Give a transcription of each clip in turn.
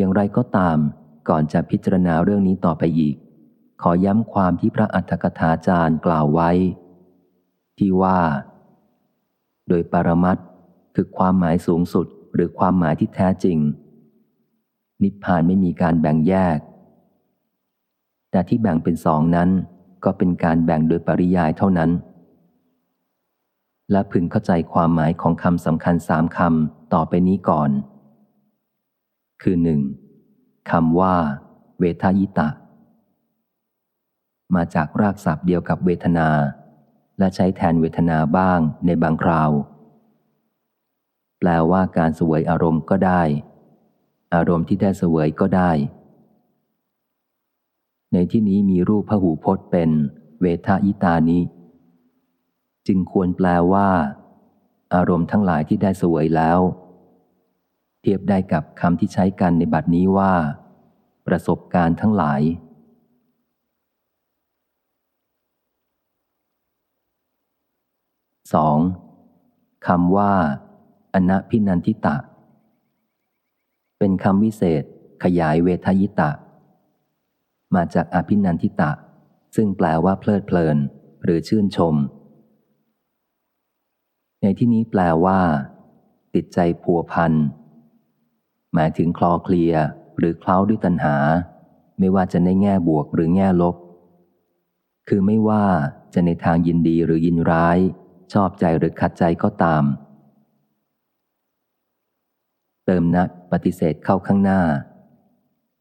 อย่างไรก็ตาม ก่อนจะพิจารณาเรื่องนี้ต่อไปอีก ขอย้ำความที่พระอัฏฐกถาจารย์กล่าวไว้ ที่ว่า โดยปรมัตคือความหมายสูงสุดหรือความหมายที่แท้จริง นิพพานไม่มีการแบ่งแยก แต่ที่แบ่งเป็นสองนั้น ก็เป็นการแบ่งโดยปริยายเท่านั้น และพึงเข้าใจความหมายของคำสำคัญสามคำต่อไปนี้ก่อน คือหนึ่งคำว่า เวทายตะ มาจากรากศัพท์เดียวกับเวทนา และใช้แทนเวทนาบ้างในบางคราว แปลว่าการสวยอารมณ์ก็ได้ อารมณ์ที่ได้เสวยก็ได้ ในที่นี้มีรูปพหูพจน์เป็น เวทายตานิจึงควรแปลว่า อารมณ์ทั้งหลายที่ได้สวยแล้ว เทียบได้กับคำที่ใช้กันในบัดนี้ว่า ประสบการณ์ทั้งหลาย 2. คำว่า อนัพินันทิตะ เป็นคำวิเศษ ขยายเวทยิตะ มาจากอภินันทิตะ ซึ่งแปลว่าเพลิดเพลิน หรือชื่นชม ในที่นี้แปลว่า ติดใจพัวพัน หมายถึงคลอเคลียหรือเคล้าด้วยตัณหา ไม่ว่าจะในแง่บวกหรือแง่ลบ คือไม่ว่าจะในทางยินดีหรือยินร้าย ชอบใจหรือขัดใจก็ตาม เติมนักปฏิเสธเข้าข้างหน้า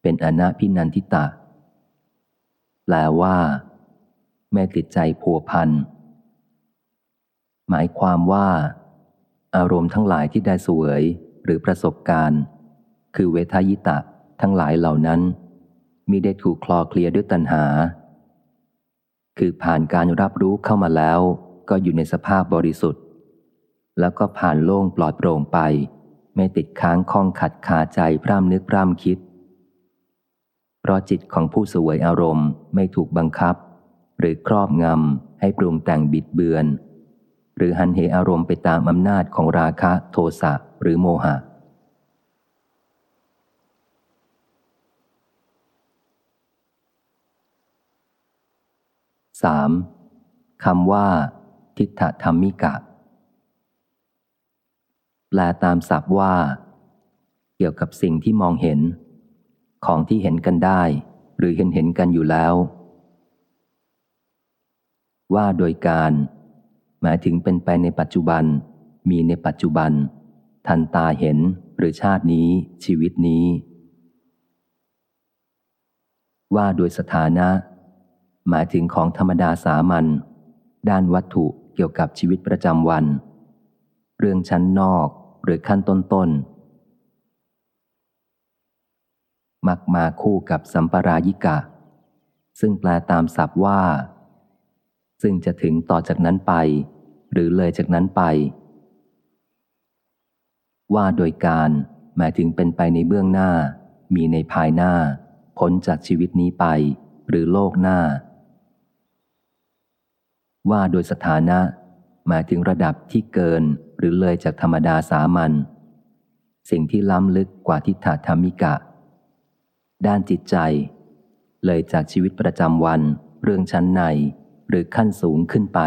เป็นอนาพินันทิตะ แปลว่าแม่ติดใจผัวพัน หมายความว่า อารมณ์ทั้งหลายที่ได้สวยหรือประสบการณ์ คือเวทายตะทั้งหลายเหล่านั้นมีได้ถูกคลอเคลียด้วยตัณหา คือผ่านการรับรู้เข้ามาแล้ว ก็อยู่ในสภาพบริสุทธิ์ แล้วก็ผ่านโล่งปลอดโปร่งไป ไม่ติดค้างข้องขัดคาใจพร่ำนึกพร่ำคิด เพราะจิตของผู้สวยอารมณ์ไม่ถูกบังคับ หรือครอบงำให้ปรุงแต่งบิดเบือน หรือหันเหอารมณ์ไปตามอำนาจของราคะโทสะหรือโมหะ 3. คำว่า ทิฏฐธรรมิกะ แปลตามศัพท์ว่า เกี่ยวกับสิ่งที่มองเห็น ของที่เห็นกันได้ หรือเห็นเห็นกันอยู่แล้ว ว่าโดยการ หมายถึงเป็นไปในปัจจุบัน มีในปัจจุบัน ทันตาเห็นหรือชาตินี้ ชีวิตนี้ ว่าโดยสถานะ หมายถึงของธรรมดาสามัญด้านวัตถุเกี่ยวกับชีวิตประจำวัน เรื่องชั้นนอกหรือขั้นต้นๆมักมาคู่กับสัมปรายิกะ ซึ่งแปลตามศัพท์ว่า ซึ่งจะถึงต่อจากนั้นไป หรือเลยจากนั้นไป ว่าโดยการหมายถึงเป็นไปในเบื้องหน้า มีในภายหน้า พ้นจากชีวิตนี้ไป หรือโลกหน้า ว่าโดยสถานะ หมายถึงระดับที่เกินหรือเลยจากธรรมดาสามัญสิ่งที่ล้ำลึกกว่าทิฏฐธรรมิกะ ด้านจิตใจ เลยจากชีวิตประจำวัน เรื่องชั้นใน หรือขั้นสูงขึ้นไป